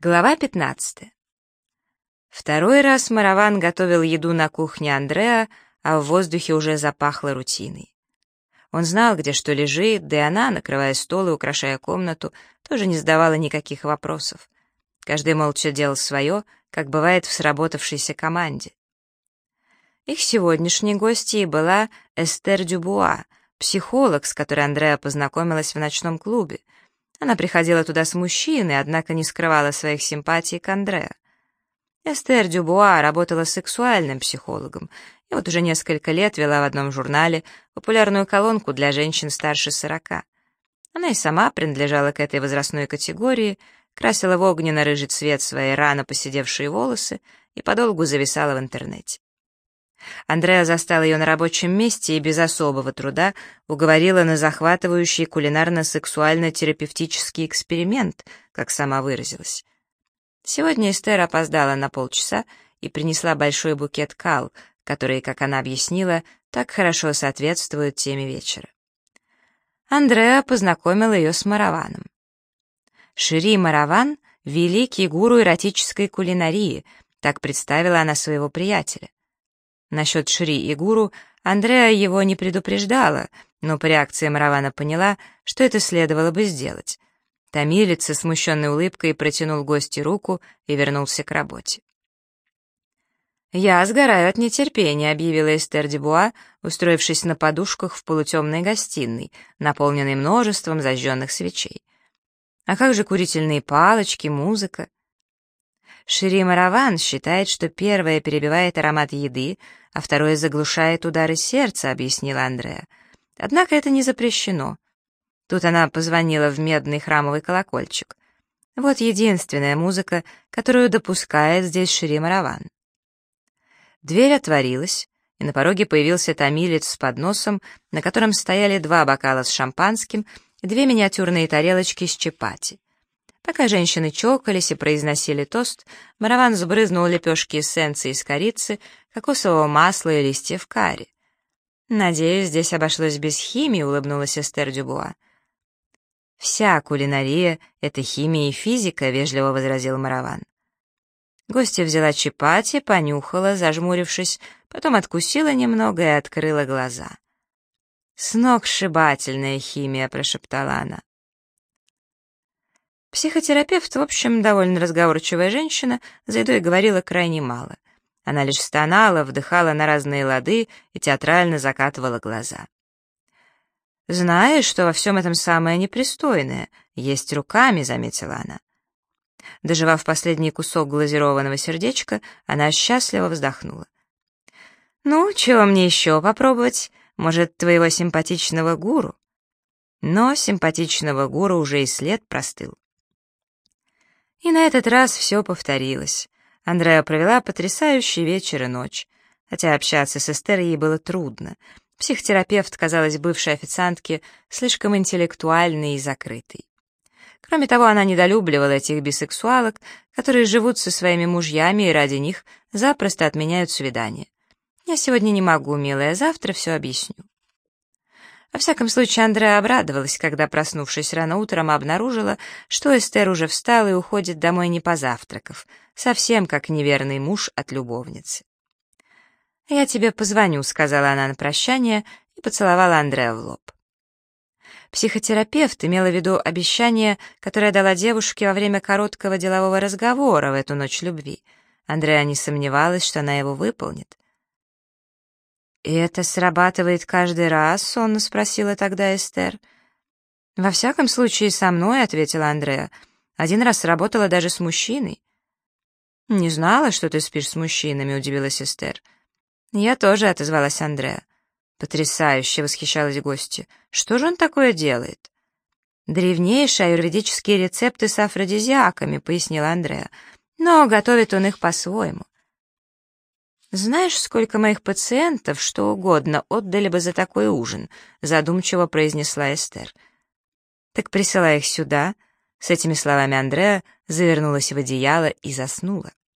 Глава 15. Второй раз Мараван готовил еду на кухне Андреа, а в воздухе уже запахло рутиной. Он знал, где что лежит, да и она, накрывая стол и украшая комнату, тоже не задавала никаких вопросов. Каждый молча делал свое, как бывает в сработавшейся команде. Их сегодняшней гостьей была Эстер Дюбуа, психолог, с которой Андреа познакомилась в ночном клубе — она приходила туда с мужчиной, однако не скрывала своих симпатий к Андре. Эстер Дюбуа работала сексуальным психологом, и вот уже несколько лет вела в одном журнале популярную колонку для женщин старше сорока. Она и сама принадлежала к этой возрастной категории, красила в огненно-рыжий цвет свои рано поседевшие волосы и подолгу зависала в интернете. Андреа застал ее на рабочем месте и без особого труда уговорила на захватывающий кулинарно-сексуально-терапевтический эксперимент, как сама выразилась. Сегодня Эстер опоздала на полчаса и принесла большой букет кал, который, как она объяснила, так хорошо соответствует теме вечера. Андреа познакомила ее с Мараваном. Шири Мараван — великий гуру эротической кулинарии, так представила она своего приятеля. Насчет Шри и Гуру Андреа его не предупреждала, но по реакции Маравана поняла, что это следовало бы сделать. Томилец со смущенной улыбкой протянул гости руку и вернулся к работе. «Я сгораю от нетерпения», — объявила Эстер Дебуа, устроившись на подушках в полутемной гостиной, наполненной множеством зажженных свечей. «А как же курительные палочки, музыка?» Шири Мараван считает, что первое перебивает аромат еды, а второе заглушает удары сердца, объяснила Андреа. Однако это не запрещено. Тут она позвонила в медный храмовый колокольчик. Вот единственная музыка, которую допускает здесь Шири Мараван. Дверь отворилась, и на пороге появился томилец с подносом, на котором стояли два бокала с шампанским и две миниатюрные тарелочки с чапати. Пока женщины чокались и произносили тост, Мараван сбрызнул лепешки эссенции из корицы, кокосового масла и листьев карри. «Надеюсь, здесь обошлось без химии», — улыбнулась Эстер Дюбуа. «Вся кулинария — это химия и физика», — вежливо возразил Мараван. Гостья взяла чапати, понюхала, зажмурившись, потом откусила немного и открыла глаза. «Сногсшибательная химия», — прошептала она. Психотерапевт, в общем, довольно разговорчивая женщина, за едой говорила крайне мало. Она лишь стонала, вдыхала на разные лады и театрально закатывала глаза. «Знаешь, что во всем этом самое непристойное? Есть руками», — заметила она. Доживав последний кусок глазированного сердечка, она счастливо вздохнула. «Ну, чего мне еще попробовать? Может, твоего симпатичного гуру?» Но симпатичного гуру уже и след простыл. И на этот раз все повторилось. Андреа провела потрясающий вечер и ночь. Хотя общаться с Эстер ей было трудно. Психотерапевт казалась бывшей официантке слишком интеллектуальной и закрытой. Кроме того, она недолюбливала этих бисексуалок, которые живут со своими мужьями и ради них запросто отменяют свидания. «Я сегодня не могу, милая, завтра все объясню». Во всяком случае, Андреа обрадовалась, когда, проснувшись рано утром, обнаружила, что Эстер уже встала и уходит домой не позавтракав, совсем как неверный муж от любовницы. «Я тебе позвоню», — сказала она на прощание и поцеловала Андреа в лоб. Психотерапевт имела в виду обещание, которое дала девушке во время короткого делового разговора в эту ночь любви. Андреа не сомневалась, что она его выполнит. «И это срабатывает каждый раз?» — сонно спросила тогда Эстер. «Во всяком случае, со мной», — ответила Андреа. «Один раз сработала даже с мужчиной». «Не знала, что ты спишь с мужчинами», — удивилась Эстер. «Я тоже», — отозвалась Андреа. «Потрясающе!» — восхищалась гостья. «Что же он такое делает?» «Древнейшие аюрведические рецепты с афродизиаками», — пояснила Андреа. «Но готовит он их по-своему. «Знаешь, сколько моих пациентов, что угодно, отдали бы за такой ужин», — задумчиво произнесла Эстер. «Так присылай их сюда». С этими словами Андреа завернулась в одеяло и заснула.